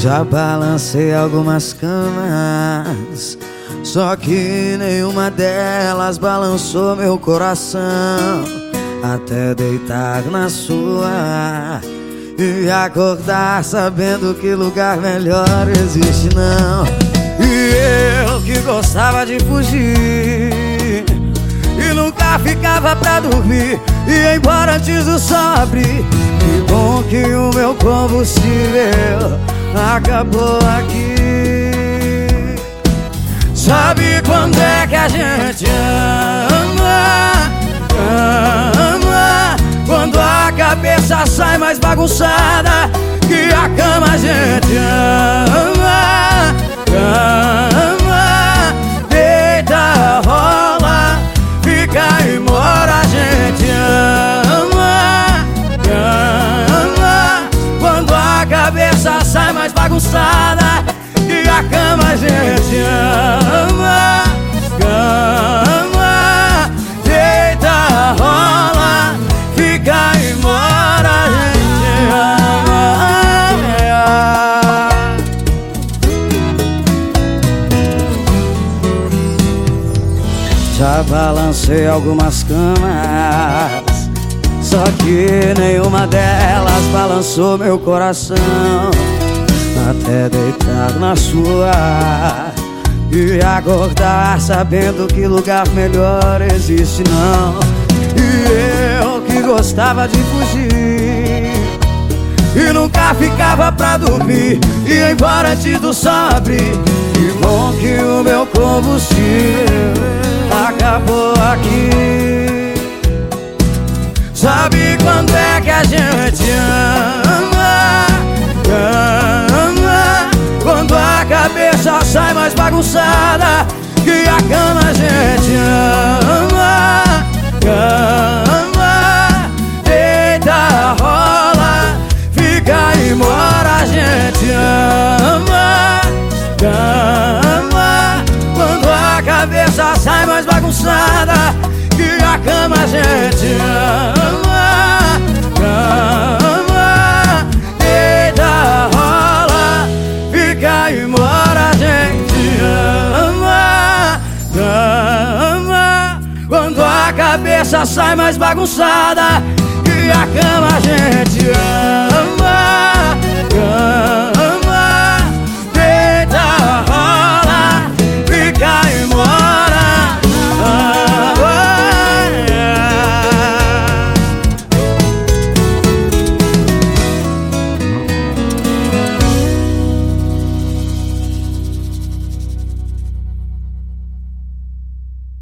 Já balancei algumas camas, só que nenhuma delas balançou meu coração. Até deitar na sua e acordar sabendo que lugar melhor existe não. E eu que gostava de fugir e nunca ficava pra dormir e embora antes do sol abrir. Que bom que o meu combustível acabou aqui. Sabe quando é que a gente ama? Ama quando a cabeça sai mais bagunçada que a cama a gente ama. Mais bagunçada que a cama a gente ama. Ama, deita, rola, fica e mora a gente ama. Já balancei algumas camas Só que nenhuma delas balançou meu coração Até deitar na sua. E acordar sabendo que lugar melhor existe não. E eu que gostava de fugir. E nunca ficava pra dormir. E embora antes do sol abrir Que bom que o meu combustível acabou aqui. Bagunçada que a cama a gente ama. Ama, deita, rola, fica e mora a gente ama. Ama quando a cabeça sai mais bagunçada Que a cama a gente cabeça sai mais bagunçada. Que a cama gente